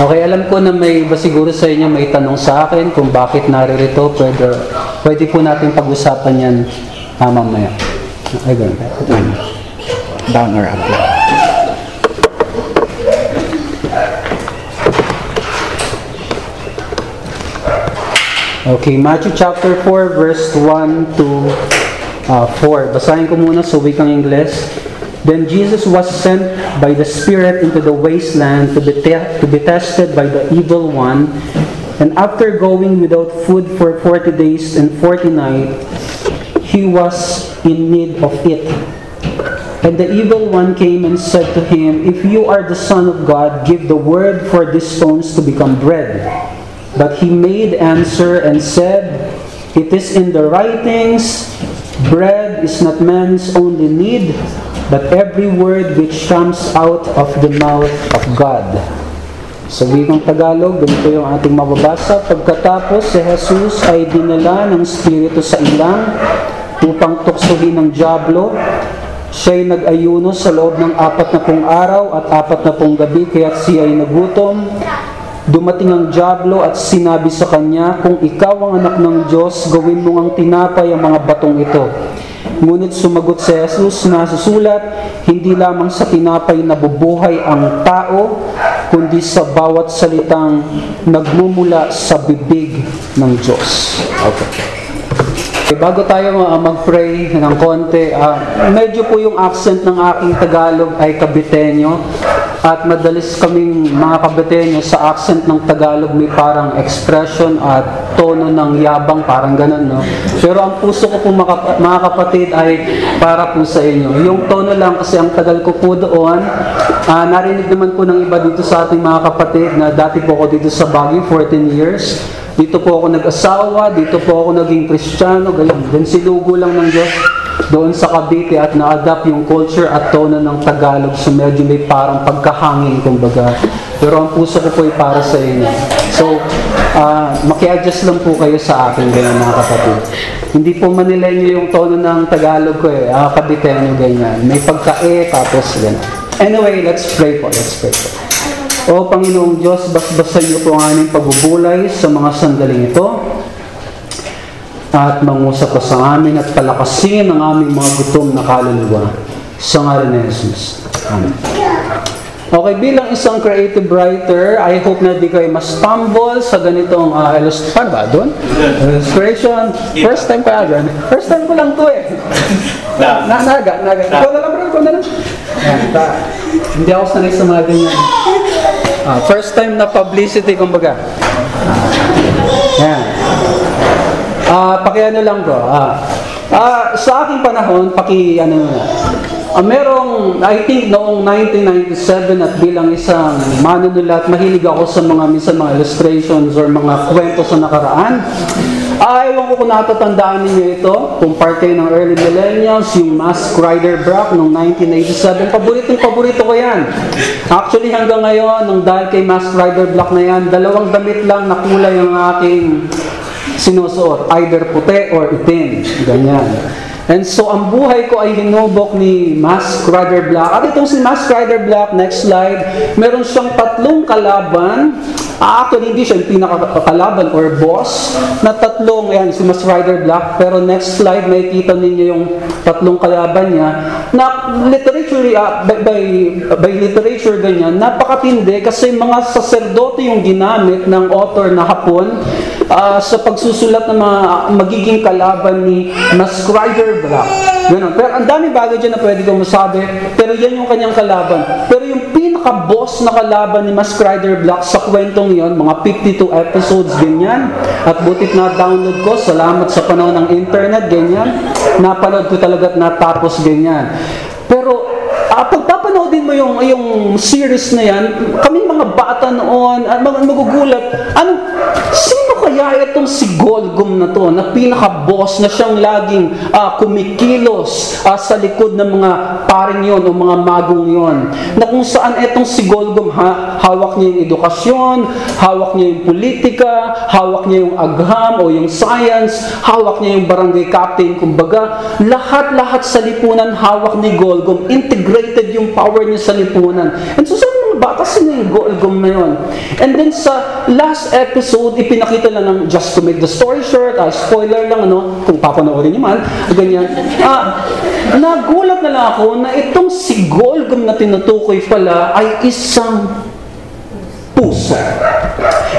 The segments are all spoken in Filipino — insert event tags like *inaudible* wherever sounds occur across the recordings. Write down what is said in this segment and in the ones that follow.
Okay, alam ko na may iba siguro sa inyo may tanong sa akin kung bakit naririto. Pwede, pwede po natin pag-usapan yan ah, mamaya. Ay, ganun. Down or up lang. Okay, Matthew chapter 4, verse 1 to uh, 4. Basahin ko muna sa wikang Ingles. Then Jesus was sent by the Spirit into the wasteland to be, te- to be tested by the evil one. And after going without food for 40 days and 40 nights, he was in need of it. And the evil one came and said to him, If you are the Son of God, give the word for these stones to become bread. But he made answer and said, It is in the writings, bread is not man's only need, but every word which comes out of the mouth of God. Sa wikang Tagalog, ganito yung ating mababasa. Pagkatapos, si Jesus ay dinala ng Espiritu sa ilang upang tuksohin ng Diablo. Siya'y nag-ayuno sa loob ng apat na pong araw at apat na pong gabi, kaya siya ay nagutom. Dumating ang Diablo at sinabi sa kanya, Kung ikaw ang anak ng Diyos, gawin mo ang tinapay ang mga batong ito. Ngunit sumagot si Jesus na susulat, hindi lamang sa tinapay nabubuhay ang tao, kundi sa bawat salitang nagmumula sa bibig ng Diyos. Okay. Okay, bago tayo uh, mag-pray ng konti, ah, medyo po yung accent ng aking Tagalog ay kabitenyo at madalis kaming mga kabitenyo sa accent ng Tagalog may parang expression at tono ng yabang, parang ganun, no? Pero ang puso ko po mga, kapatid ay para po sa inyo. Yung tono lang kasi ang tagal ko po doon, ah, narinig naman po ng iba dito sa ating mga kapatid na dati po ako dito sa Baguio, 14 years. Dito po ako nag-asawa, dito po ako naging kristyano, ganyan. Then sinugo lang ng Diyos doon sa Cavite at na-adapt yung culture at tono ng Tagalog so medyo may parang pagkahangin kumbaga. Pero ang puso ko po ay para sa inyo. So, uh, maki-adjust lang po kayo sa akin ganyan mga kapatid. Hindi po Manileño yung tono ng Tagalog ko eh, ah, Caviteño ganyan. May pagka-e tapos ganyan. Anyway, let's pray po, let's pray po. O Panginoong Diyos, basbasan niyo po ang aming pagbubulay sa mga sandaling ito at mangusap ka sa amin at palakasin ang aming mga gutom na kaluluwa. Sa ngalan ni Jesus. Amen. Okay, bilang isang creative writer, I hope na di kayo ma-stumble sa ganitong uh, illustration. Paano ba? Doon? Illustration. First time ko agad. First time ko lang to eh. Na, na, naga, naga. Ikaw na lang, bro. Ikaw na lang. Yan, ta. Hindi ako sanay sa mga ganyan. Ah, first time na publicity, kumbaga. Yan. Ah, pakiano lang ko. Ah, ah, sa aking panahon, paki ano na. Ah, merong, I think noong 1997 at bilang isang manunulat, mahilig ako sa mga minsan mga illustrations or mga kwento sa nakaraan. Ah, ewan ko kung natatandaan ninyo ito, kung part ng early millennials, yung Mask Rider Brock noong 1987, paboritong paborito ko yan. Actually hanggang ngayon, nung dahil kay Mask Rider Block na yan, dalawang damit lang na kulay ang aking sinusuot, either puti or itim. Ganyan. And so, ang buhay ko ay hinubok ni Mask Rider Black. At itong si Mask Rider Black, next slide, meron siyang tatlong kalaban. Ah, actually, hindi siya yung pinakakalaban or boss na tatlong, ayan, si Mask Rider Black. Pero next slide, makikita ninyo yung tatlong kalaban niya na literature, uh, by, by, by literature ganyan, napakatindi kasi mga saserdote yung ginamit ng author na hapon uh, sa pagsusulat ng mga magiging kalaban ni Mask Rider Black. Ganun. Pero ang dami bagay dyan na pwede kong masabi, pero yan yung kanyang kalaban. Pero yung pinaka-boss na kalaban ni Mask Rider Black sa kwentong yon mga 52 episodes, ganyan. At butit na download ko, salamat sa panahon ng internet, ganyan. Napanood ko talaga at natapos, ganyan. Pero uh, pagpapanoodin mo yung, yung series na yan, kaming mga bata noon, mga magugulat, ano, sino kaya itong si Golgum na to, na pinaka-boss na siyang laging uh, kumikilos uh, sa likod ng mga paring yon o mga magong yon, na kung saan itong si Golgum, ha, hawak niya yung edukasyon, hawak niya yung politika, hawak niya yung agham o yung science, hawak niya yung barangay captain, kumbaga, lahat-lahat sa lipunan hawak ni Golgum, integrated yung power niya sa lipunan. And so, batas na yung Golgom na yun. And then sa last episode, ipinakita lang ng just to make the story short, ah, spoiler lang, ano, kung papanoorin niyo man, ganyan. Ah, nagulat na lang ako na itong si Golgom na tinutukoy pala ay isang puso.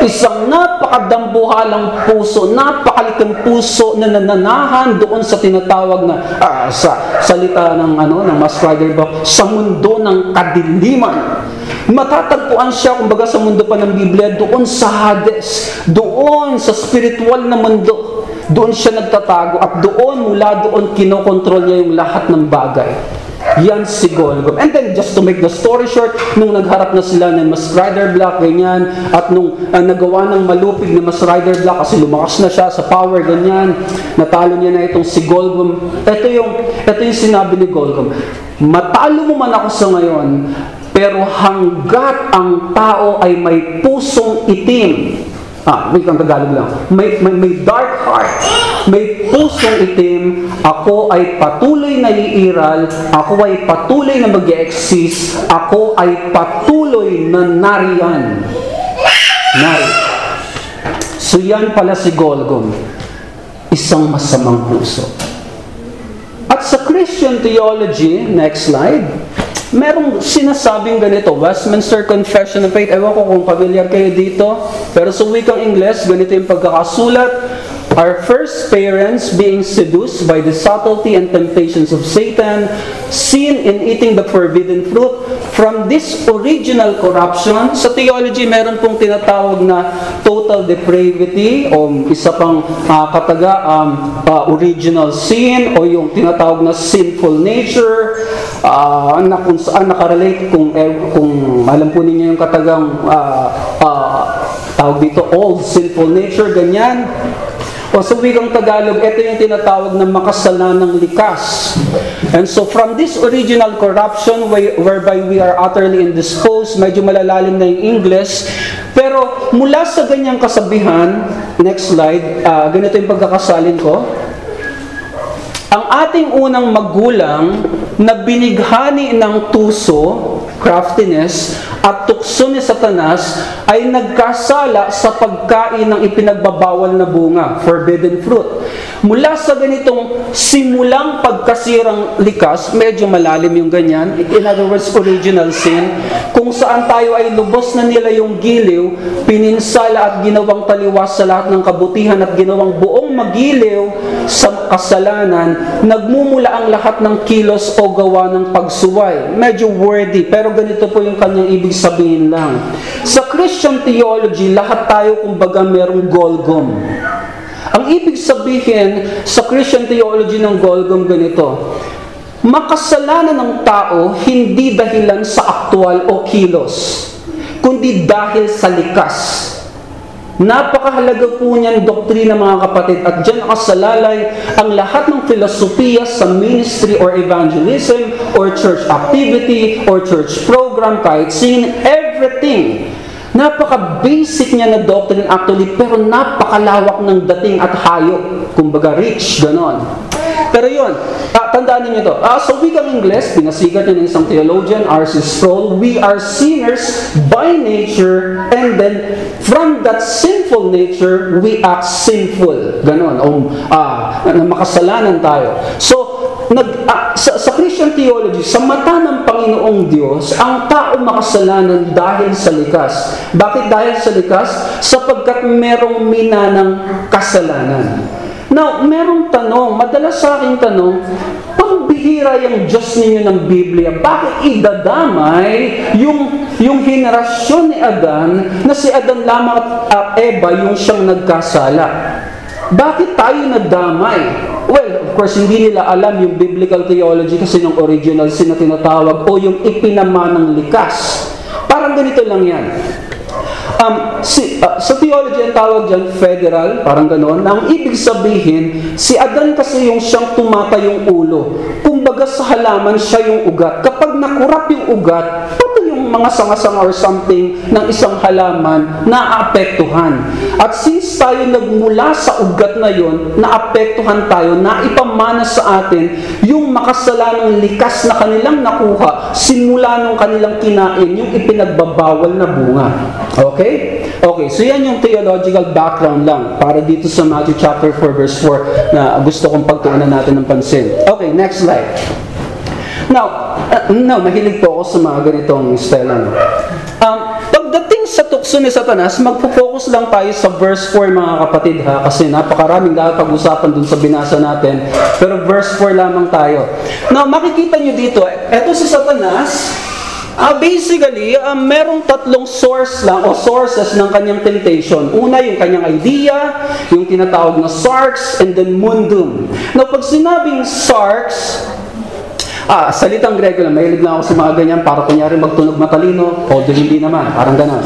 Isang napakadambuhalang puso, napakaliking puso na nananahan doon sa tinatawag na ah, sa salita ng ano ng Mas Rider book, sa mundo ng kadiliman. Matatagpuan siya kumbaga sa mundo pa ng Biblia doon sa Hades, doon sa spiritual na mundo. Doon siya nagtatago at doon mula doon kinokontrol niya yung lahat ng bagay. Yan si Golgotha. And then, just to make the story short, nung nagharap na sila ng Mas Rider Black, ganyan, at nung uh, nagawa ng malupig na Mas Rider Black kasi lumakas na siya sa power, ganyan, natalo niya na itong si Golgotha. Ito yung, ito yung sinabi ni Golgotha. Matalo mo man ako sa ngayon, pero hanggat ang tao ay may pusong itim, Ah, wait lang, Tagalog lang. May, may, may dark heart, may pusong itim, ako ay patuloy na iiral, ako ay patuloy na mag exist ako ay patuloy na nariyan. Nari. So yan pala si Golgom, isang masamang puso. At sa Christian theology, next slide, merong sinasabing ganito, Westminster Confession of Faith. Ewan ko kung familiar kayo dito. Pero sa wikang Ingles, ganito yung pagkakasulat. Our first parents being seduced by the subtlety and temptations of Satan, sin in eating the forbidden fruit, from this original corruption, sa theology meron pong tinatawag na total depravity o isa pang uh, kataga um, uh, original sin o yung tinatawag na sinful nature. Uh, na kung saan nakarelate kung, eh, kung alam po ninyo yung katagang uh, uh, tawag dito old sinful nature, ganyan o sa wikang Tagalog, ito yung tinatawag na makasalanang likas. And so from this original corruption whereby we are utterly indisposed, medyo malalalim na yung English, pero mula sa ganyang kasabihan, next slide, uh, ganito yung pagkakasalin ko, ang ating unang magulang na binighani ng tuso, craftiness, at tukso ni Satanas ay nagkasala sa pagkain ng ipinagbabawal na bunga, forbidden fruit. Mula sa ganitong simulang pagkasirang likas, medyo malalim yung ganyan, in other words, original sin, kung saan tayo ay lubos na nila yung giliw, pininsala at ginawang taliwas sa lahat ng kabutihan at ginawang buong magiliw sa kasalanan, nagmumula ang lahat ng kilos o gawa ng pagsuway. Medyo wordy, pero ganito po yung kanyang ibig sabihin lang. Sa Christian theology, lahat tayo kumbaga merong golgom. Ang ibig sabihin sa Christian theology ng Golgom ganito, makasalanan ng tao hindi dahilan sa aktwal o kilos, kundi dahil sa likas. Napakahalaga po niyan doktrina mga kapatid at dyan nakasalalay ang lahat ng filosofiya sa ministry or evangelism or church activity or church program, kahit sin, everything Napaka-basic niya na doctrine actually, pero napakalawak ng dating at hayop. Kumbaga rich, ganon. Pero yun, ah, tandaan niyo to. Ah, so wikang Ingles, pinasigat niya ng isang theologian, R.C. Sproul, we are sinners by nature, and then from that sinful nature, we act sinful. Ganon, o ah, makasalanan tayo. So, nag, ah, sa, sa Christian theology, sa mata ng Panginoong Diyos, ang tao makasalanan dahil sa likas. Bakit dahil sa likas? Sapagkat merong minanang kasalanan. Now, merong tanong, madalas sa aking tanong, pambihira yung Diyos ninyo ng Biblia, bakit idadamay yung, yung henerasyon ni Adan na si Adan lamang at uh, Eva yung siyang nagkasala? Bakit tayo nadamay? Well, of course, hindi nila alam yung biblical theology kasi ng original sin na tinatawag o yung ipinamanang likas. Parang ganito lang yan. Um, si, uh, sa theology ang tawag dyan, federal, parang gano'n. Ang ibig sabihin, si Adan kasi yung siyang tumatayong ulo. Kumbaga sa halaman, siya yung ugat. Kapag nakurap yung ugat, yung mga sanga-sanga or something ng isang halaman na apektuhan. At since tayo nagmula sa ugat na yon, naapektuhan tayo, na ipamana sa atin yung makasalanang likas na kanilang nakuha simula nung kanilang kinain, yung ipinagbabawal na bunga. Okay? Okay, so yan yung theological background lang para dito sa Matthew chapter 4 verse 4 na gusto kong pagtuunan natin ng pansin. Okay, next slide. Now, uh, no, mahilig po ako sa mga ganitong style. Ano. Um, pagdating sa tukso ni Satanas, magpo-focus lang tayo sa verse 4 mga kapatid ha, kasi napakaraming dapat pag-usapan dun sa binasa natin. Pero verse 4 lamang tayo. Now, makikita nyo dito, eto si Satanas, Uh, basically, uh, merong tatlong source lang o sources ng kanyang temptation. Una, yung kanyang idea, yung tinatawag na sarx, and then mundum. Now, pag sinabing sarx, Ah, salitang Grego lang, mahilig na ako sa mga ganyan para kunyari magtunog matalino, o hindi naman, parang ganon.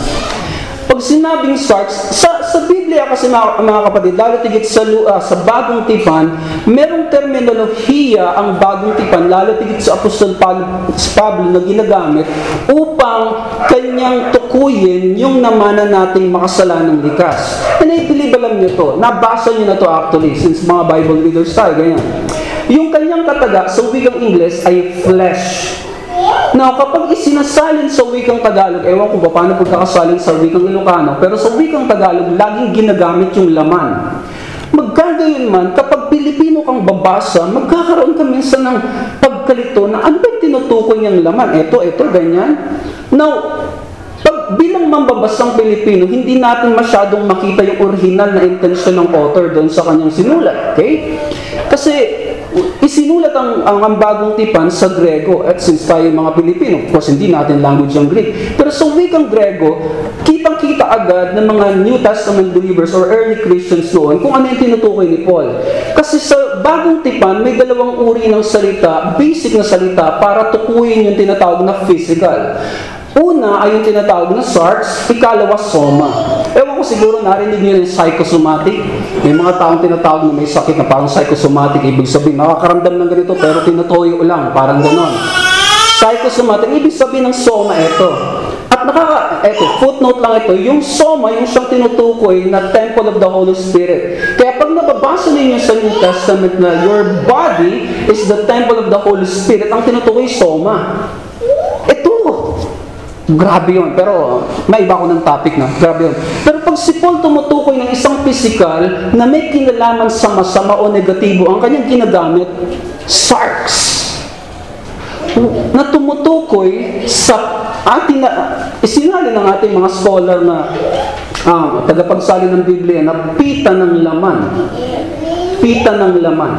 Pag sinabing sarks, sa, sa Biblia kasi mga, mga kapatid, lalo tigit sa, uh, sa bagong tipan, merong terminolohiya ang bagong tipan, lalo tigit sa Apostol Pablo, na ginagamit upang kanyang tukuyin yung namana nating makasalanang likas. And I believe alam niyo to, nabasa niyo na to actually, since mga Bible readers tayo, ganyan. Yung kanyang kataga sa wikang Ingles ay flesh. Now, kapag isinasalin sa wikang Tagalog, ewan ko ba paano pagkakasalin sa wikang Ilocano, pero sa wikang Tagalog, laging ginagamit yung laman. Magkagayon man, kapag Pilipino kang babasa, magkakaroon ka minsan ng pagkalito na ano ba tinutukoy niyang laman? Ito, ito, ganyan. Now, pag bilang mambabasang Pilipino, hindi natin masyadong makita yung original na intensyon ng author doon sa kanyang sinulat. Okay? Kasi isinulat ang, ang, ang bagong tipan sa Grego at since tayo mga Pilipino, of course hindi natin language ang Greek. Pero sa wikang Grego, kitang-kita agad ng mga New Testament believers or early Christians noon kung ano yung tinutukoy ni Paul. Kasi sa bagong tipan, may dalawang uri ng salita, basic na salita, para tukuyin yung tinatawag na physical. Una ay yung tinatawag na SARS, ikalawa soma. Ewan ko siguro narinig niyo yung psychosomatic. May mga taong tinatawag na may sakit na parang psychosomatic, ibig sabihin, makakaramdam ng ganito pero tinutuyo lang, parang ganon. Psychosomatic, ibig sabihin ng soma ito. At nakaka, eto, footnote lang ito, yung soma, yung siyang tinutukoy na temple of the Holy Spirit. Kaya pag nababasa ninyo sa New Testament na your body is the temple of the Holy Spirit, ang tinutukoy soma. Grabe yun. Pero may iba ko ng topic na. Grabe yun. Pero pag si Paul tumutukoy ng isang physical na may kinalaman sa masama o negatibo, ang kanyang ginagamit, sarks. Na tumutukoy sa ating na, isinali ng ating mga scholar na uh, tagapagsali ng Biblia na pita ng laman. Pita ng laman.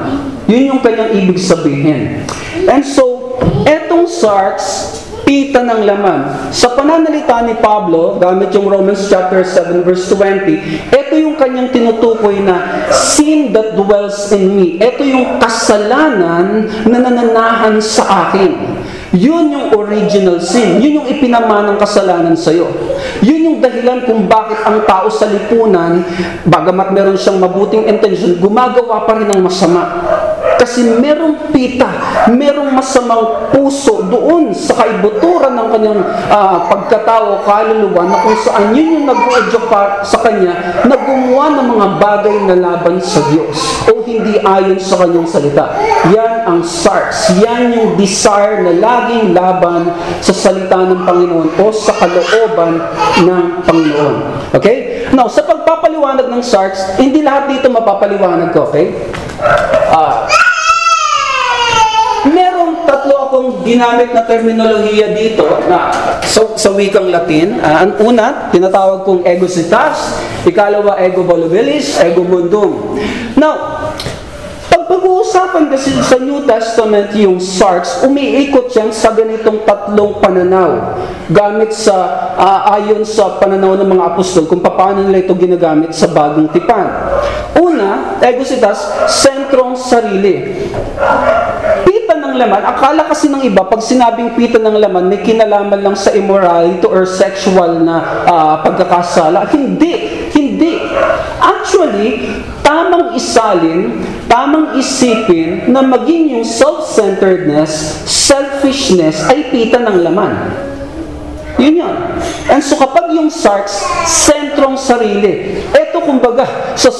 Yun yung kanyang ibig sabihin. And so, etong sarks, pita ng laman. Sa pananalita ni Pablo, gamit yung Romans chapter 7 verse 20, ito yung kanyang tinutukoy na sin that dwells in me. Ito yung kasalanan na nananahan sa akin. Yun yung original sin. Yun yung ipinamanang kasalanan sa'yo. Yun yung dahilan kung bakit ang tao sa lipunan, bagamat meron siyang mabuting intention, gumagawa pa rin ng masama. Kasi merong pita, merong masamang puso doon sa kaibuturan ng kanyang uh, pagkatao, kaluluwa, na kung saan yun yung nag-uudyo pa sa kanya na gumawa ng mga bagay na laban sa Diyos o hindi ayon sa kanyang salita. Yan ang SARS. Yan yung desire na laging laban sa salita ng Panginoon o sa kalooban ng Panginoon. Okay? Now, sa pagpapaliwanag ng SARS, hindi lahat dito mapapaliwanag ko, okay? Ah, uh, tatlo akong ginamit na terminolohiya dito na sa, sa wikang Latin. Uh, ang una, tinatawag kong egositas. Ikalawa, ego volubilis, ego mundum. Now, pag-uusapan kasi sa New Testament yung sarks, umiikot yan sa ganitong tatlong pananaw. Gamit sa, uh, ayon sa pananaw ng mga apostol, kung paano nila ito ginagamit sa bagong tipan. Una, egositas, sentrong sarili laman, akala kasi ng iba, pag sinabing pita ng laman, may kinalaman lang sa immorality or sexual na uh, pagkakasala. Hindi. Hindi. Actually, tamang isalin, tamang isipin na maging yung self-centeredness, selfishness ay pita ng laman. Yun yun. And so kapag yung sarx, sentrong sarili. Ito kumbaga, sa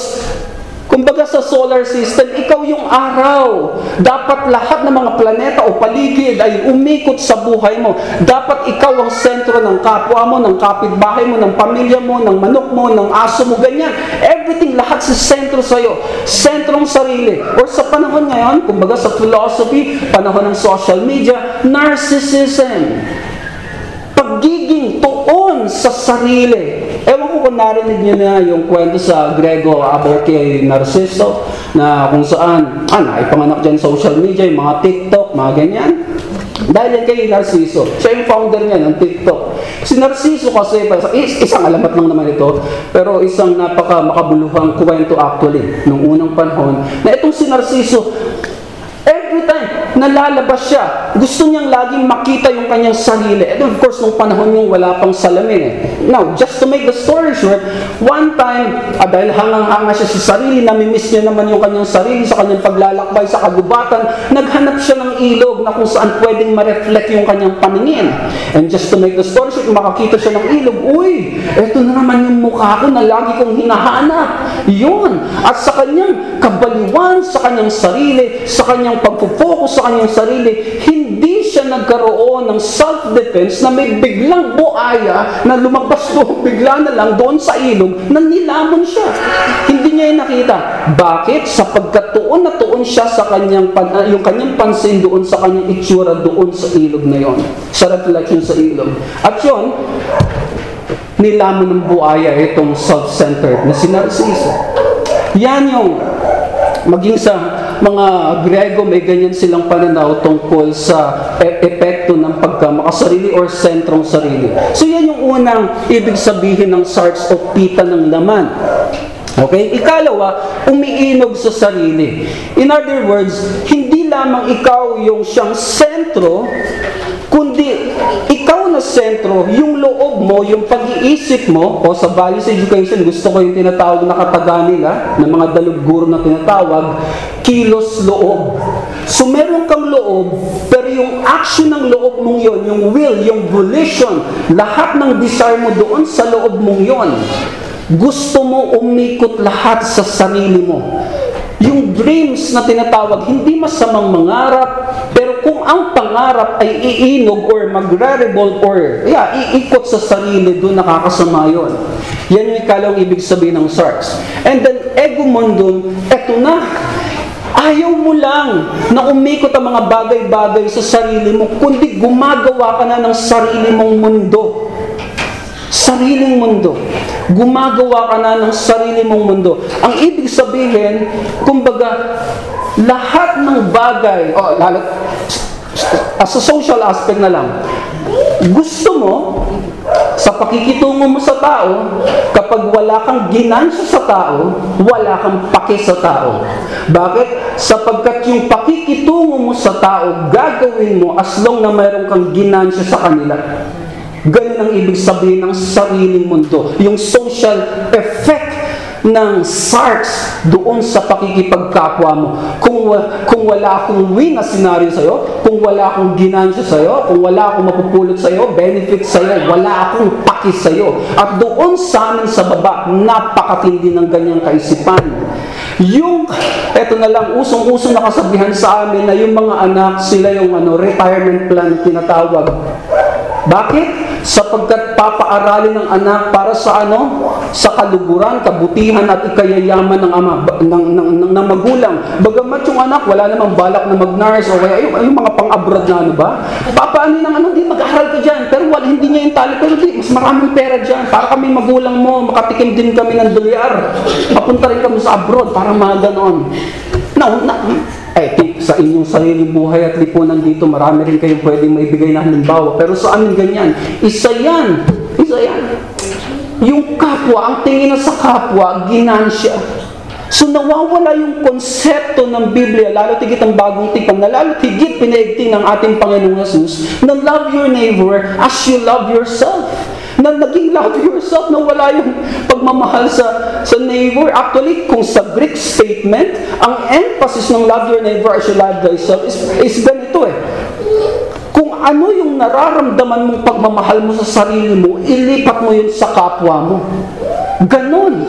Kumbaga sa solar system, ikaw yung araw. Dapat lahat ng mga planeta o paligid ay umikot sa buhay mo. Dapat ikaw ang sentro ng kapwa mo, ng kapitbahay mo, ng pamilya mo, ng manok mo, ng aso mo, ganyan. Everything, lahat sa sentro sa'yo. Sentrong sarili. Or sa panahon ngayon, kumbaga sa philosophy, panahon ng social media, narcissism. Pagiging tuon sa sarili. Ewan ko kung narinig niyo na yung kwento sa Grego about kay Narciso na kung saan, ah, naipanganak dyan social media, yung mga TikTok, mga ganyan. Dahil yan kay Narciso. Siya yung founder niya ng TikTok. Si Narciso kasi, is- isang alamat lang naman ito, pero isang napaka makabuluhang kwento actually, nung unang panahon, na itong si Narciso, Every time nalalabas siya, gusto niyang laging makita yung kanyang sarili. And of course, nung panahon yung wala pang salamin eh. Now, just to make the story short, one time, ah, dahil hangang-hanga siya sa sarili, namimiss niya naman yung kanyang sarili sa kanyang paglalakbay sa kagubatan, naghanap siya ng ilog na kung saan pwedeng ma-reflect yung kanyang paningin. And just to make the story short, makakita siya ng ilog, uy, eto na naman yung mukha ko na lagi kong hinahanap. Yun. At sa kanyang kabaliwan, sa kanyang sarili, sa kanyang pagpo-focus sa kanyang sarili, hindi siya nagkaroon ng self-defense na may biglang buaya na lumabas doon, bigla na lang doon sa ilog na nilamon siya. Hindi niya nakita. Bakit? Sapagkat tuon na tuon siya sa kanyang, pan, ah, yung kanyang pansin doon sa kanyang itsura doon sa ilog na yon. Sa reflection sa ilog. At yun, nilamon ng buaya itong self-centered na si Narciso. Yan yung maging sa mga Grego may ganyan silang pananaw tungkol sa e- epekto ng pagkamakasarili or sentrong sarili. So yan yung unang ibig sabihin ng sarts o pita ng laman. Okay? Ikalawa, umiinog sa sarili. In other words, hindi lamang ikaw yung siyang sentro, kundi ikaw na sentro, yung loob mo, yung pag-iisip mo, o sa values education, gusto ko yung tinatawag na kataga nila, ng mga daluguro na tinatawag, kilos loob. So meron kang loob, pero yung action ng loob mong yon, yung will, yung volition, lahat ng desire mo doon sa loob mong yon, gusto mo umikot lahat sa sarili mo. Yung dreams na tinatawag, hindi masamang mangarap, pero kung ang pangarap ay iinog or magre-revolt or yeah, iikot sa sarili, doon nakakasama yun. Yan yung ikalawang ibig sabihin ng SARS. And then, ego mondon, eto na. Ayaw mo lang na umikot ang mga bagay-bagay sa sarili mo, kundi gumagawa ka na ng sarili mong mundo. Sariling mundo. Gumagawa ka na ng sarili mong mundo. Ang ibig sabihin, kumbaga, lahat ng bagay, oh, lalo, as a social aspect na lang, gusto mo, sa pakikitungo mo sa tao, kapag wala kang ginansya sa tao, wala kang paki sa tao. Bakit? Sapagkat yung pakikitungo mo sa tao, gagawin mo as long na mayroon kang ginansya sa kanila. Ganun ang ibig sabihin ng sariling mundo. Yung social effect ng SARS doon sa pakikipagkapwa mo. Kung, kung wala akong win na senaryo sa'yo, kung wala akong ginansya sa'yo, kung wala akong mapupulot sa'yo, benefit sa'yo, wala akong paki sa'yo. At doon sa amin sa baba, napakatindi ng ganyang kaisipan. Yung, eto na lang, usong-usong nakasabihan sa amin na yung mga anak, sila yung ano, retirement plan na tinatawag. Bakit? Sapagkat papaaralin ng anak para sa ano? Sa kaluguran, kabutihan at ikayayaman ng ama, ng, ng, ng, ng magulang. Bagamat yung anak, wala namang balak na mag-nurse o kaya yung, yung mga pang-abroad na ano ba? Papaanin ng ano, di mag-aaral ka dyan. Pero wala, hindi niya yung tali. Pero di, mas maraming pera dyan. Para kami magulang mo, makatikim din kami ng dolyar. Papunta rin kami sa abroad para mga ganon. Now, na, eh, sa inyong sariling buhay at lipunan dito, marami rin kayong pwedeng maibigay na halimbawa. Pero sa amin ganyan, isa yan. Isa yan. Yung kapwa, ang tingin na sa kapwa, ginansya. So nawawala yung konsepto ng Biblia, lalo tigit ang bagong tipan, na lalo tigit pinaigting ng ating Panginoong Jesus, na love your neighbor as you love yourself na naging love yourself na wala yung pagmamahal sa sa neighbor. Actually, kung sa Greek statement, ang emphasis ng love your neighbor as you love thyself is, is ganito eh. Kung ano yung nararamdaman mong pagmamahal mo sa sarili mo, ilipat mo yun sa kapwa mo. Ganon.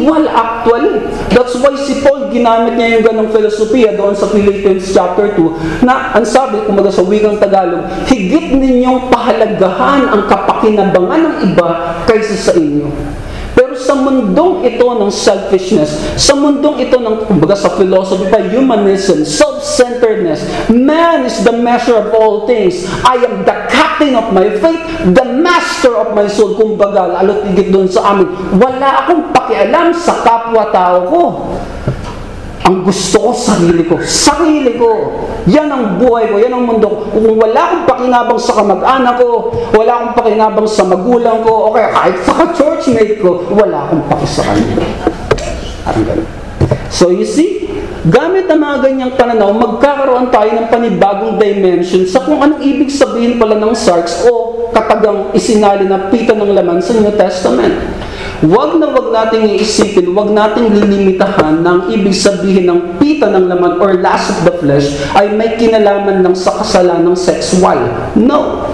Equal actually. That's why si Paul ginamit niya yung ganong filosofiya doon sa Philippians chapter 2 na ang sabi, kumaga sa wikang Tagalog, higit ninyong pahalagahan ang kapakinabangan ng iba kaysa sa inyo. Sa mundong ito ng selfishness, sa mundong ito ng, kumbaga sa philosophy pa, humanism, self-centeredness, man is the measure of all things. I am the captain of my faith, the master of my soul. Kumbaga, lalo't higit doon sa amin, wala akong pakialam sa kapwa-tao ko. Ang gusto ko, sarili ko. Sarili ko. Yan ang buhay ko. Yan ang mundo ko. Kung wala akong pakinabang sa kamag-anak ko, wala akong pakinabang sa magulang ko, o kaya kahit sa ka-churchmate ko, wala akong paki. Parang ganun. So you see, gamit ang mga ganyang pananaw, magkakaroon tayo ng panibagong dimension sa kung anong ibig sabihin pala ng sarks o katagang isinali na pita ng laman sa New Testament. Huwag na huwag nating iisipin, huwag nating lilimitahan ang ibig sabihin ng pita ng laman or lust of the flesh ay may kinalaman ng sa kasalanang sexual. No!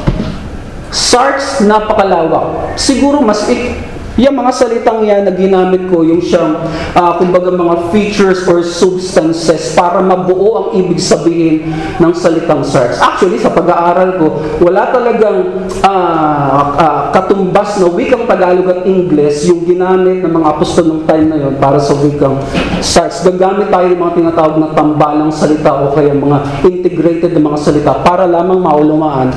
SARS, napakalawak. Siguro mas ik yung mga salitang yan na ginamit ko, yung siyang, ah, kumbaga mga features or substances para mabuo ang ibig sabihin ng salitang SARS. Actually, sa pag-aaral ko, wala talagang ah, ah, katumbas na wikang Tagalog at Ingles yung ginamit ng mga apostol ng time na yon para sa wikang SARS. Gagamit tayo ng mga tinatawag na tambalang salita o kaya mga integrated na mga salita para lamang maulumaan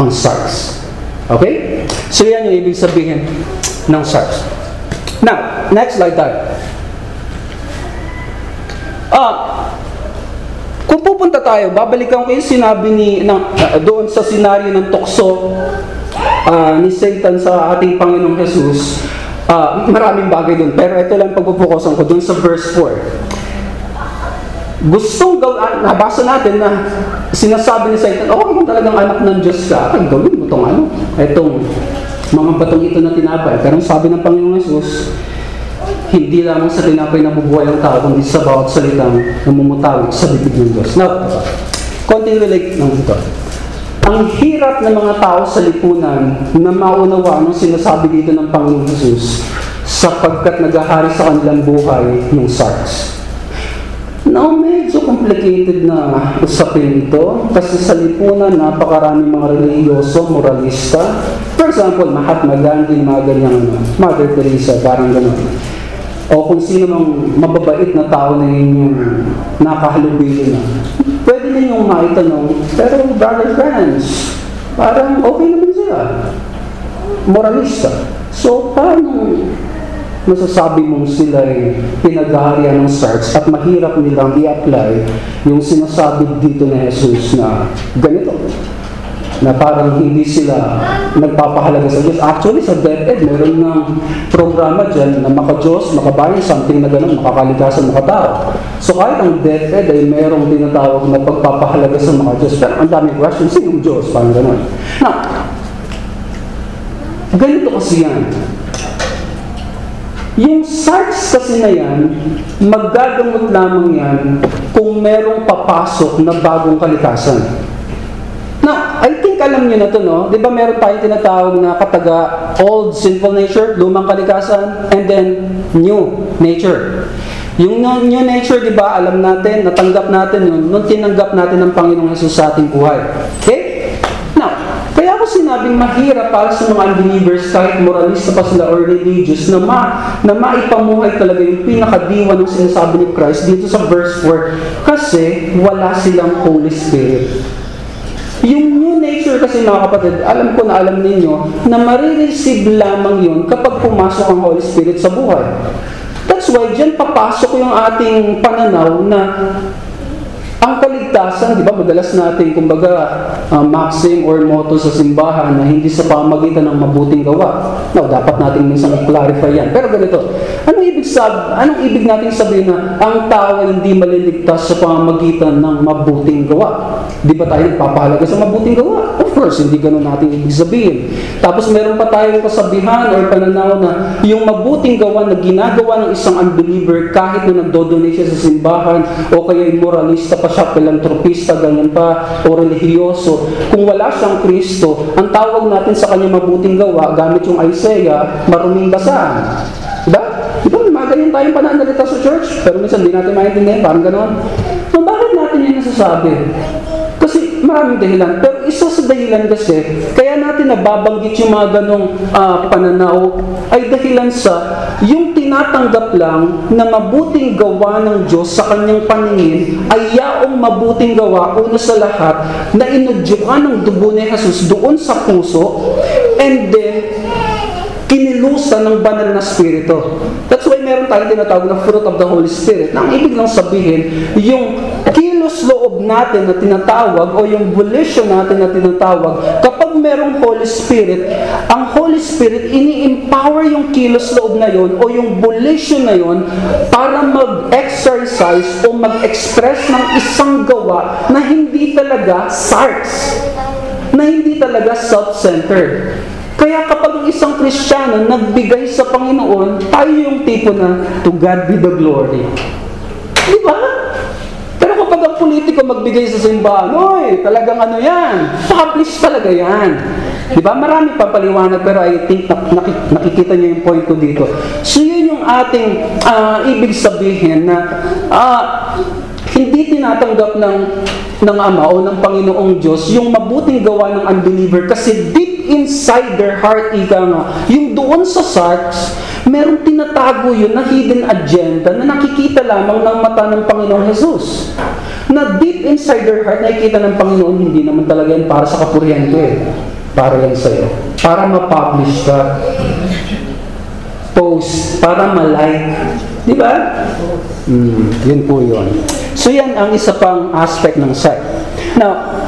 ang SARS. Okay? So yan yung ibig sabihin ng SARS. Now, next slide tayo. Ah, kung pupunta tayo, babalikan ko yung sinabi ni ng, ah, doon sa senaryo ng tukso ah, ni Satan sa ating Panginoong Jesus. Ah, maraming bagay doon, pero ito lang pagpupukosan ko doon sa verse 4 gustong gawin, nabasa natin na sinasabi ni Satan, oh, kung talagang anak ng Diyos ka, ay gawin mo itong ano, itong mga batong ito na tinapay. Pero sabi ng Panginoong Jesus, hindi lamang sa tinapay na bubuhay ang tao, kundi sa bawat salitang namumutawid sa bibig ng Diyos. Now, konting relate lang ito. Ang hirap ng mga tao sa lipunan na maunawa ang sinasabi dito ng Panginoong Jesus sapagkat naghahari sa kanilang buhay yung SARS. Now, complicated na usapin ito kasi sa lipunan napakaraming mga religyoso, moralista. For example, Mahatma Gandhi, mga ganyang ano, Mother Teresa, parang gano'n. O kung sino mang mababait na tao na yun yung nakahalubilo na. Pwede ninyong maitanong, pero brother friends, parang okay naman sila. Moralista. So, paano masasabi mong sila ay pinag-aharian ng SARS at mahirap nilang i-apply yung sinasabi dito ni Jesus na ganito na parang hindi sila nagpapahalaga sa Diyos. Actually, sa DepEd, meron ng programa dyan na maka-Diyos, makabayan, something na gano'n, makakalikasan, makatao. So kahit ang DepEd ay merong tinatawag na pagpapahalaga sa mga Diyos, pero ang daming questions, sinong Diyos? Parang gano'n. Now, ganito kasi yan. Yung SARS kasi na yan, maggagamot lamang yan kung merong papasok na bagong kalikasan. Now, I think alam niyo na to, no? Di ba meron tayong tinatawag na kataga old sinful nature, lumang kalikasan, and then new nature. Yung new nature, di ba, alam natin, natanggap natin yun, nung tinanggap natin ng Panginoong Jesus sa ating buhay. Okay? Sinabing mahirap para sa mga unbelievers, kahit moralista pa sila or religious, na, ma, na maipamuhay talaga yung pinakadiwa ng sinasabi ni Christ dito sa verse 4 kasi wala silang Holy Spirit. Yung new nature kasi mga kapatid, alam ko na alam ninyo na marireceive lamang yun kapag pumasok ang Holy Spirit sa buhay. That's why dyan papasok yung ating pananaw na ang kaligtasan, di ba, madalas natin, kumbaga, uh, maxim or motto sa simbahan na hindi sa pamagitan ng mabuting gawa. No, dapat natin minsan i-clarify yan. Pero ganito, anong ibig sab anong ibig natin sabihin na ang tao hindi maliligtas sa pamamagitan ng mabuting gawa? Di ba tayo nagpapahalaga sa mabuting gawa? Course, hindi ganun natin ibig sabihin. Tapos meron pa tayong kasabihan or pananaw na yung mabuting gawa na ginagawa ng isang unbeliever kahit na nagdodonate siya sa simbahan o kaya moralista pa siya, pilantropista, ganyan pa, o religyoso. Kung wala siyang Kristo, ang tawag natin sa kanya mabuting gawa, gamit yung Isaiah, maruming basahan. Diba? Di ba? Mga ganyan tayong pananalita sa church, pero minsan hindi natin maintindihan, parang gano'n. So, bakit natin yun nasasabi? Kasi maraming dahilan. Pero isa sa dahilan kasi, kaya natin nababanggit yung mga ganong ah, pananaw, ay dahilan sa yung tinatanggap lang na mabuting gawa ng Diyos sa kanyang paningin ay yaong mabuting gawa, una sa lahat, na inudyukan ng dugo ni Jesus doon sa puso, and then, kinilusan ng banal na spirito. That's why meron tayong tinatawag na fruit of the Holy Spirit. Na ang ibig lang sabihin, yung kilos loob natin na tinatawag o yung volition natin na tinatawag, kapag merong Holy Spirit, ang Holy Spirit ini-empower yung kilos loob na yon o yung volition na yon para mag-exercise o mag-express ng isang gawa na hindi talaga sarks, na hindi talaga self-centered. Kaya kapag ang isang Kristiyano nagbigay sa Panginoon, tayo yung tipo na, to God be the glory. Di ba? Politiko magbigay sa simbahan, oy, talagang ano yan, publish talaga yan. Di ba? Marami pa paliwanag, pero I think nak- nakik- nakikita niyo yung point ko dito. So yun yung ating ah, ibig sabihin na ah, hindi tinatanggap ng ng Ama o ng Panginoong Diyos yung mabuting gawa ng unbeliever kasi deep inside their heart, ika nga, yung doon sa sarks, merong tinatago yun na hidden agenda na nakikita lamang ng mata ng Panginoong Jesus. Na deep inside their heart, nakikita ng Panginoon, hindi naman talaga yan para sa kapurihan ko eh. Para yan sa'yo. Para ma-publish ka post para malike. Di ba? Mm, yun po yun. So yan ang isa pang aspect ng sight. Now,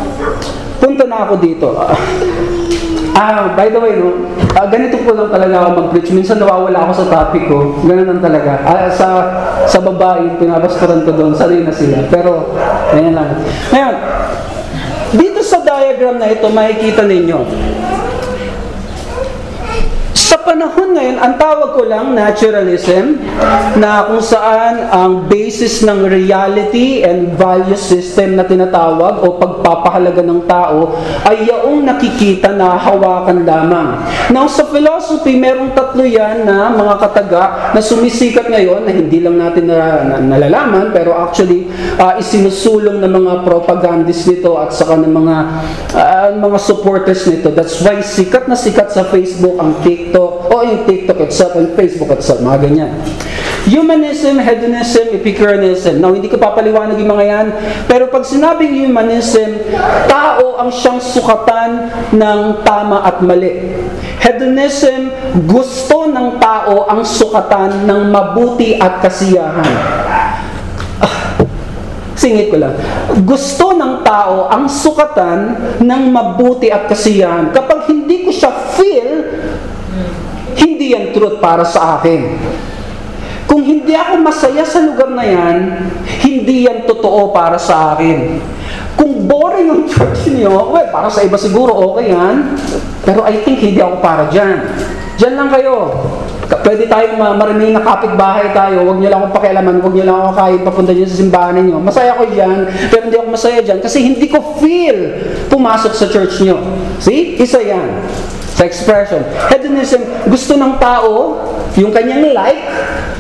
punta na ako dito. Ah, by the way, no, ah, ganito po lang talaga ako mag-preach. Minsan nawawala ako sa topic ko. Ganun lang talaga. Ah, sa, sa babae, pinapastoran ko doon, sanay na sila. Pero, ganyan lang. Ngayon, dito sa diagram na ito, makikita ninyo, panahon ngayon, ang tawag ko lang naturalism, na kung saan ang basis ng reality and value system na tinatawag o pagpapahalaga ng tao ay yaong nakikita na hawakan lamang. Now, sa philosophy, merong tatlo yan na mga kataga na sumisikat ngayon na hindi lang natin na, na, nalalaman, pero actually, uh, isinusulong ng mga propagandists nito at saka ng mga, ah, mga supporters nito. That's why sikat na sikat sa Facebook ang TikTok, o yung TikTok itself and Facebook itself, mga ganyan. Humanism, hedonism, Epicureanism. Now, hindi ko papaliwanag yung mga yan, pero pag sinabing humanism, tao ang siyang sukatan ng tama at mali. Hedonism, gusto ng tao ang sukatan ng mabuti at kasiyahan. Singit ko lang. Gusto ng tao ang sukatan ng mabuti at kasiyahan. Kapag hindi ko siya feel, hindi yan truth para sa akin. Kung hindi ako masaya sa lugar na yan, hindi yan totoo para sa akin. Kung boring ang *laughs* church niyo, well, para sa iba siguro okay yan. Pero I think hindi ako para dyan. Dyan lang kayo. Ka- Pwede tayong ma- marinig na kapitbahay tayo. Huwag niyo lang akong pakialaman. Huwag niyo lang ako kahit papunta dyan sa simbahan ninyo. Masaya ko dyan, pero hindi ako masaya dyan kasi hindi ko feel pumasok sa church niyo. See? Isa yan sa expression. Hedonism, gusto ng tao, yung kanyang like,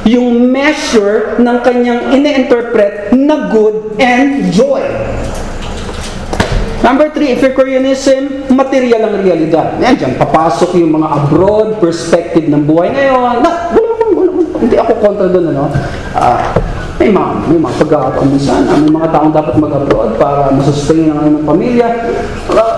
yung measure ng kanyang ine-interpret na good and joy. Number three, Epicureanism, material ang realidad. Yan, dyan, papasok yung mga abroad perspective ng buhay ngayon. Na, wala wala, wala, hindi ako kontra doon, ano. Ah, may mga, may mga ah, may mga taong dapat mag-abroad para masustain ang kanilang pamilya. Ah,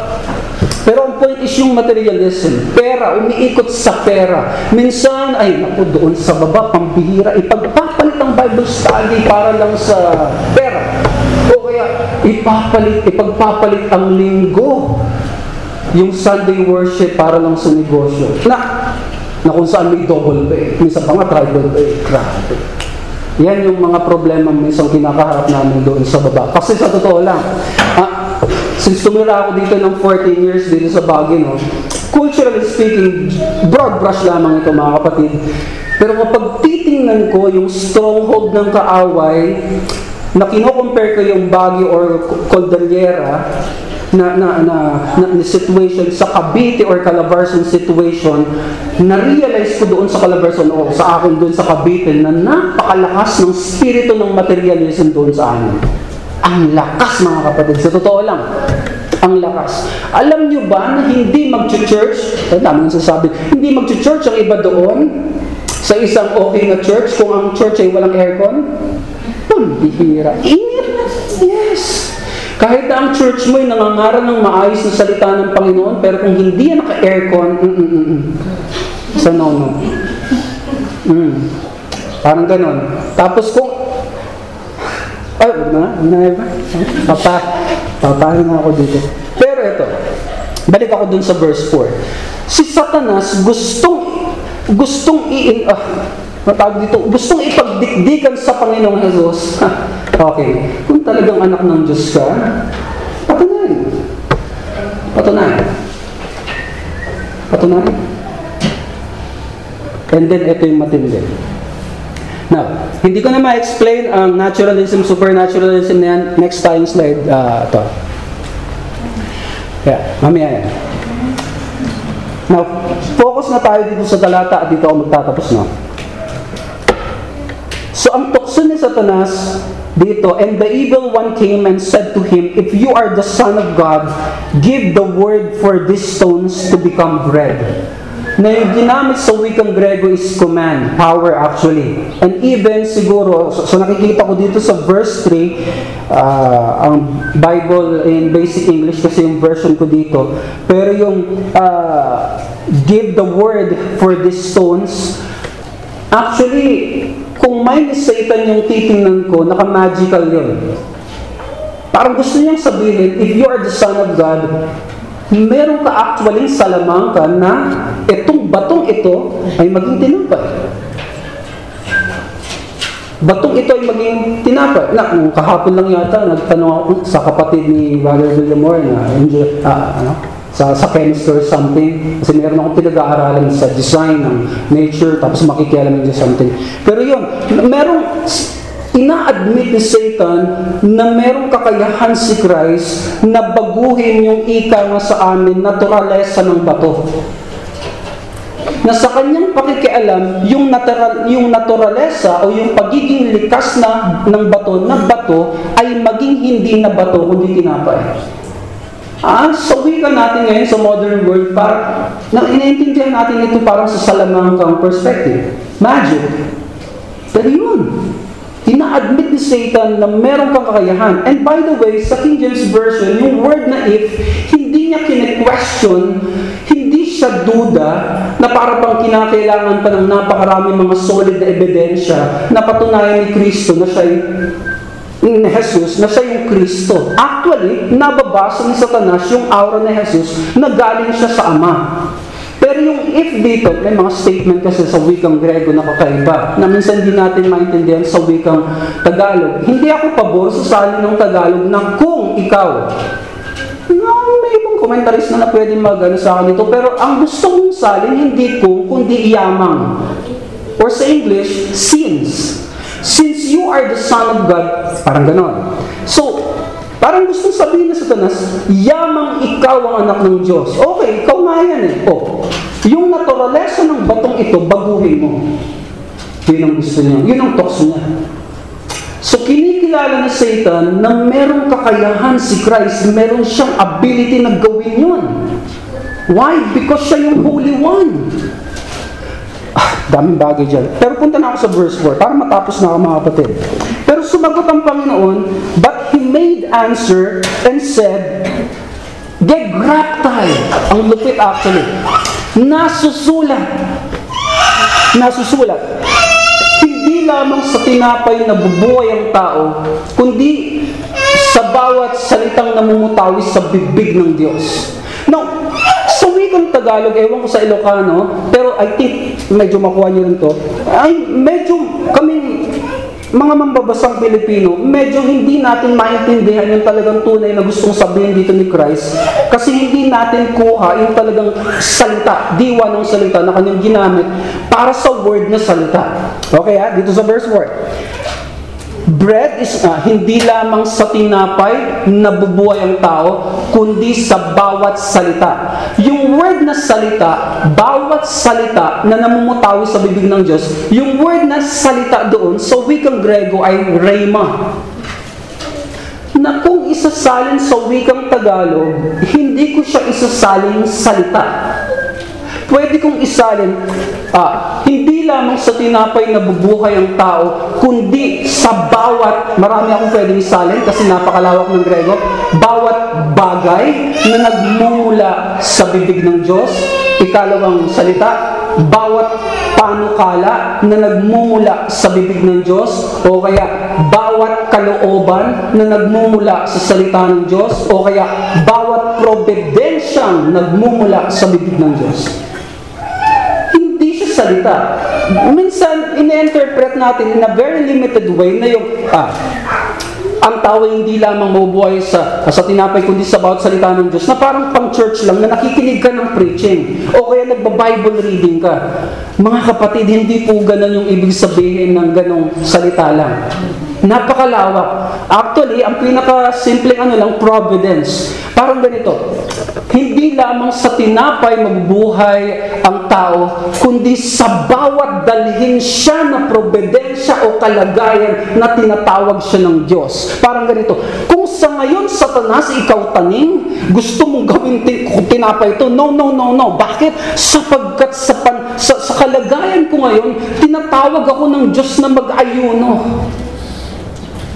pero ang point is yung materialism. Pera, umiikot sa pera. Minsan, ay naku, doon sa baba, pambihira, ipagpapalit ang Bible study para lang sa pera. O kaya, ipapalit, ipagpapalit ang linggo. Yung Sunday worship para lang sa negosyo. Na, na kung saan may double pay. Minsan pa nga tribal pay. Grabe. Yan yung mga problema minsan kinakaharap namin doon sa baba. Kasi sa totoo lang, ah, since tumira ako dito ng 14 years dito sa Baguio, culturally speaking, broad brush lamang ito mga kapatid. Pero kapag titingnan ko yung stronghold ng kaaway, na kino-compare ko yung Baguio or Cordillera, na, na, na, na, na situation sa Cavite or Calabarzon situation, na-realize ko doon sa Calabarzon o sa akin doon sa Cavite na napakalakas ng spirito ng materialism doon sa amin. Ang lakas mga kapatid, sa totoo lang. Ang lakas. Alam nyo ba na hindi mag-church, eh, dami nang sasabi, hindi mag-church ang iba doon sa isang okay na church kung ang church ay walang aircon? Pambihira. Init. Yes. Kahit ang church mo ay nangangaral ng maayos na salita ng Panginoon, pero kung hindi yan naka-aircon, mm, mm, mm, mm. sa no-no. Mm. Parang ganon. Tapos kung, ay, huwag na huwag na nga iba. Papa, papahin na ako dito. Pero ito, balik ako dun sa verse 4. Si Satanas gustong, gustong i, ah, matawag dito, gustong ipagdikdikan sa Panginoong Jesus. okay, kung talagang anak ng Diyos ka, patunayan. Patunayan. Patunayan. And then, ito yung matindi. Now, hindi ko na ma-explain ang naturalism, supernaturalism na yan. Next time slide, uh, ito. Yeah, mamaya yan. Now, focus na tayo dito sa talata at dito ako magtatapos na. So, ang tukso ni Satanas dito, And the evil one came and said to him, If you are the Son of God, give the word for these stones to become bread na yung ginamit sa wikang Grego is command, power actually. And even siguro, so, so nakikita ko dito sa verse 3, uh, ang Bible in basic English kasi yung version ko dito, pero yung uh, give the word for these stones, actually, kung may Satan yung titingnan ko, naka-magical yun. Parang gusto niyang sabihin, if you are the Son of God, meron ka actually salamangka na itong batong ito ay maging tinapay. Batong ito ay maging tinapay. Na, kahapon lang yata, nagtanong ako sa kapatid ni Brother Villamor na enjoy, ah, ano, sa, sa chemistry or something. Kasi meron akong pinag-aaralan sa design ng nature, tapos makikialam din something. Pero yun, merong ina-admit ni Satan na merong kakayahan si Christ na baguhin yung ika nga sa amin, naturalesa ng bato. Na sa kanyang pakikialam, yung, natural, yung naturalesa o yung pagiging likas na ng bato na bato ay maging hindi na bato kundi tinapay. Ah, sa wika natin ngayon sa modern world, para, na inaintindihan natin ito parang sa salamangkang perspective. Magic. Pero yun, ina-admit ni Satan na meron kang kakayahan. And by the way, sa King James Version, yung word na if, hindi niya kine-question, hindi siya duda na para pang kinakailangan pa ng napakarami mga solid na ebidensya na patunayan ni Kristo na siya ni Jesus na siya yung Kristo. Actually, nababasa ni Satanas yung aura ni Jesus na galing siya sa Ama. Pero yung if dito, may mga statement kasi sa wikang Grego na kakaiba, na minsan hindi natin maintindihan sa wikang Tagalog. Hindi ako pabor sa salin ng Tagalog na kung ikaw, no, may ibang commentaries na na pwede magano sa akin ito, pero ang gusto kong salin, hindi kung, kundi iyamang. Or sa English, since. Since you are the Son of God, parang ganon. So, Parang gusto sabihin na Satanas, yamang ikaw ang anak ng Diyos. Okay, ikaw nga yan eh. Oh, yung naturalesa ng batong ito, baguhin mo. Yun ang gusto niya. Yun ang tokso niya. So kinikilala ni Satan na merong kakayahan si Christ, meron siyang ability na gawin yun. Why? Because siya yung Holy One. Ah, daming bagay dyan. Pero punta na ako sa verse 4 para matapos na ako mga kapatid. Pero sumagot ang Panginoon, but He made answer and said, Gegraptai. Ang lupit actually. Nasusulat. Nasusulat. Hindi lamang sa tinapay na bubuhay ang tao, kundi sa bawat salitang namumutawis sa bibig ng Diyos. Now, sa wikang Tagalog, ewan ko sa Ilocano, pero I think medyo makuha niyo rin to, ay medyo kami mga mambabasang Pilipino, medyo hindi natin maintindihan yung talagang tunay na gustong sabihin dito ni Christ kasi hindi natin kuha yung talagang salita, diwa ng salita na kanyang ginamit para sa word na salita. Okay ha? Dito sa verse 4. Bread is uh, hindi lamang sa tinapay nabubuhay ang tao, kundi sa bawat salita. Yung word na salita, bawat salita na namumutawi sa bibig ng Diyos, yung word na salita doon sa wikang Grego ay rhema. Na kung isasalin sa wikang Tagalog, hindi ko siya isasalin salita pwede kong isalin, ah, hindi lamang sa tinapay na bubuhay ang tao, kundi sa bawat, marami akong pwedeng isalin kasi napakalawak ng Grego, bawat bagay na nagmumula sa bibig ng Diyos, ikalawang salita, bawat panukala na nagmumula sa bibig ng Diyos? O kaya bawat kalooban na nagmumula sa salita ng Diyos? O kaya bawat probidensyang nagmumula sa bibig ng Diyos? Salita. Minsan, ine-interpret natin in a very limited way na yung, ah, ang tao ay hindi lamang mabubuhay sa, sa tinapay kundi sa bawat salita ng Diyos na parang pang church lang na nakikinig ka ng preaching o kaya nagba-Bible reading ka. Mga kapatid, hindi po ganun yung ibig sabihin ng ganong salita lang. Napakalawak. Actually, ang pinaka-simpleng ano lang, providence. Parang ganito, hindi lamang sa tinapay mabubuhay ang tao, kundi sa bawat dalhin siya na probedensya o kalagayan na tinatawag siya ng Diyos. Parang ganito, kung sa ngayon, Satanas, ikaw taning, gusto mong gawin tinapay ito, no, no, no, no. Bakit? Sapagkat sa, pan, sa, sa kalagayan ko ngayon, tinatawag ako ng Diyos na mag-ayuno.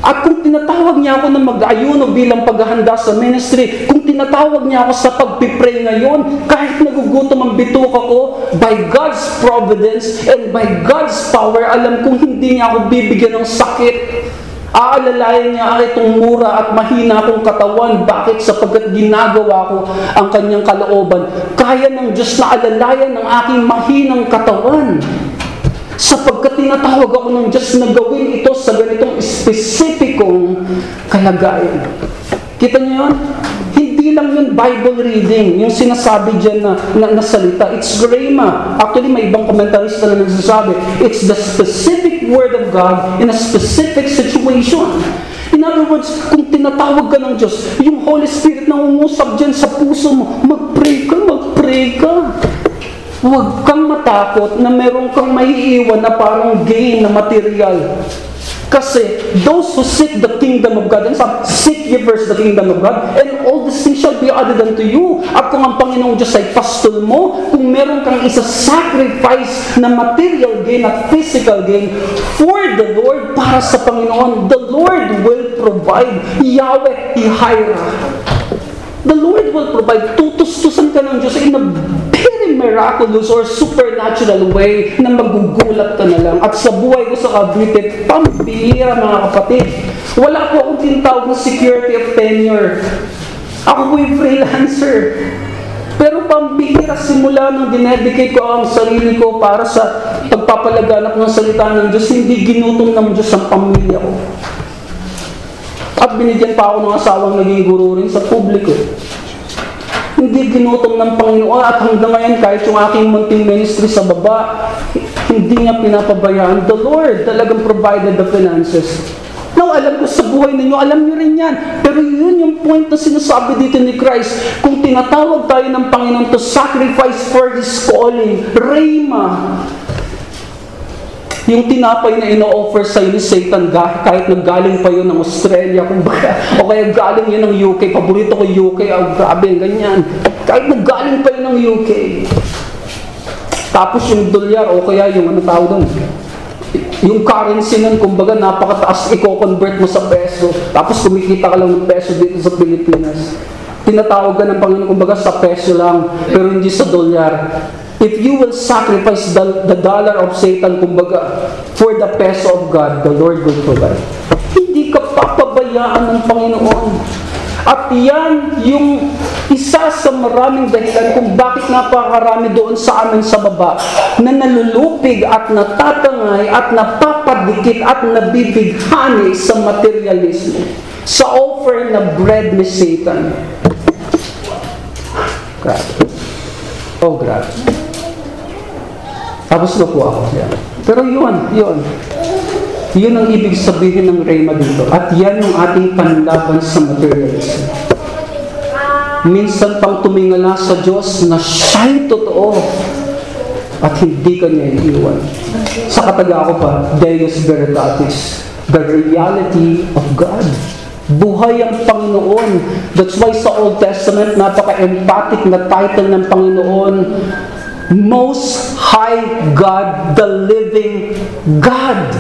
At kung tinatawag niya ako na mag-ayuno bilang paghahanda sa ministry, kung tinatawag niya ako sa pagpipray ngayon, kahit nagugutom ang bitok ako, by God's providence and by God's power, alam kong hindi niya ako bibigyan ng sakit. Aalalayan niya itong mura at mahina akong katawan. Bakit? Sapagkat ginagawa ko ang kanyang kalooban. Kaya ng Diyos na alalayan ng aking mahinang katawan sapagkat tinatawag ako ng Diyos na gawin ito sa ganitong spesipikong kalagayan. Kita niyo yun? Hindi lang yung Bible reading, yung sinasabi dyan na, na, na. It's grema. Actually, may ibang komentarista na nagsasabi, it's the specific word of God in a specific situation. In other words, kung tinatawag ka ng Diyos, yung Holy Spirit na umusap dyan sa puso mo, mag-pray ka, mag-pray ka. Huwag kang matakot na meron kang maiiwan na parang gain na material. Kasi those who seek the kingdom of God, and sabi, seek ye first the kingdom of God, and all these things shall be added unto you. At kung ang Panginoong Diyos ay pastol mo, kung meron kang isa-sacrifice na material gain at physical gain for the Lord, para sa Panginoon, the Lord will provide. Yahweh, Ihira. The Lord will provide. Tutustusan ka ng Diyos in a very miraculous or supernatural way na magugulat ka na lang. At sa buhay ko sa Cavite, pambihira mga kapatid. Wala po akong tinatawag na security of tenure. Ako po yung freelancer. Pero pambihira simula nang dinedicate ko ang sarili ko para sa pagpapalaganap ng salita ng Diyos, hindi ginutom ng Diyos ang pamilya ko. At binigyan pa ako ng asawang naging guru rin sa publiko hindi ginutom ng Panginoon at hanggang ngayon kahit yung aking munting ministry sa baba, hindi niya pinapabayaan. The Lord talagang provided the finances. Now, alam ko sa buhay ninyo, alam niyo rin yan. Pero yun yung point na sinasabi dito ni Christ. Kung tinatawag tayo ng Panginoon to sacrifice for His calling, Rhema, yung tinapay na ino-offer sa ni Satan kahit naggaling pa yun ng Australia kumbaga, o kaya galing yun ng UK paborito ko UK oh, grabe ganyan kahit naggaling pa yun ng UK tapos yung dolyar o kaya yung ano tawag doon yung currency nun, kumbaga, napakataas i-convert mo sa peso. Tapos kumikita ka lang ng peso dito sa Pilipinas. Tinatawag ka ng Panginoon, kumbaga, sa peso lang, pero hindi sa dolyar. If you will sacrifice the, the dollar of Satan, kumbaga, for the peso of God, the Lord will provide. Hindi ka papabayaan ng Panginoon. At yan yung isa sa maraming dahilan kung bakit napakarami doon sa amin sa baba na nalulupig at natatangay at napapadala nakadikit at nabibighani sa materialismo, sa offer na bread ni Satan. Grabe. Oh, grabe. Na po ako. Yan. Pero yun, yun. Yun ang ibig sabihin ng Rema dito. At yan yung ating panlaban sa materialism. Minsan pang tumingala sa Diyos na siya'y totoo at hindi ka niya iiwan. Sa kataga ko pa, Deus Veritatis, the reality of God. Buhay ang Panginoon. That's why sa Old Testament, napaka-emphatic na title ng Panginoon, Most High God, the Living God.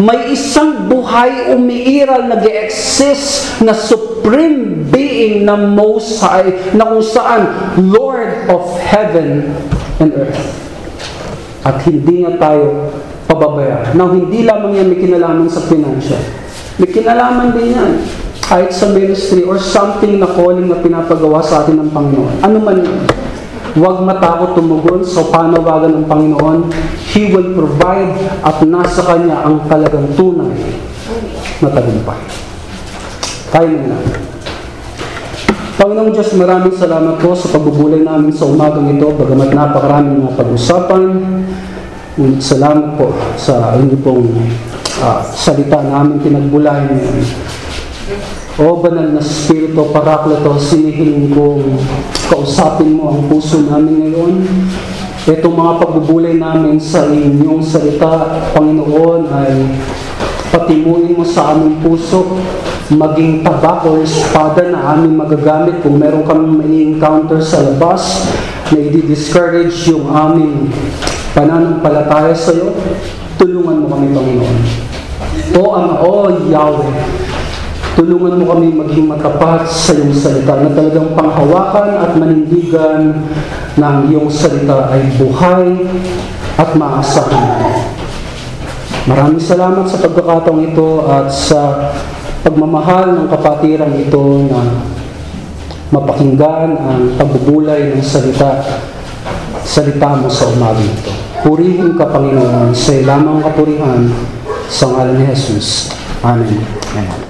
May isang buhay umiiral nag exist na supreme being na Most High, na kung saan Lord of Heaven and Earth. At hindi nga tayo pababayaan. Now, hindi lamang yan may kinalaman sa financial. May kinalaman din yan. Kahit sa ministry or something na calling na pinapagawa sa atin ng Panginoon. Ano man yun. Huwag matakot tumugon sa panawagan ng Panginoon. He will provide at nasa Kanya ang talagang tunay na tagumpay. Tayo muna. Panginoong Diyos, maraming salamat po sa pagbubulay namin sa umagang ito, bagamat napakaraming mga pag-usapan. Salamat po sa inyo pong ah, salita namin pinagbulay ngayon. O banal na Espiritu Parakleto, sinihiling kong kausapin mo ang puso namin ngayon. Itong mga pagbubulay namin sa inyong salita, Panginoon, ay patimuin mo sa aming puso, maging tabak o espada na aming magagamit kung meron kami may encounter sa labas na i-discourage yung aming pananampalataya sa iyo, tulungan mo kami, Panginoon. O Ama, O Yahweh, tulungan mo kami maging matapat sa iyong salita na talagang panghawakan at manindigan ng iyong salita ay buhay at maasahan. Maraming salamat sa pagkakataong ito at sa pagmamahal ng kapatiran ito na mapakinggan ang pagbubulay ng salita salita mo sa umaga ito. Purihin ka, Panginoon, sa lamang kapurihan sa ngalan ni Jesus. Amen. Amen.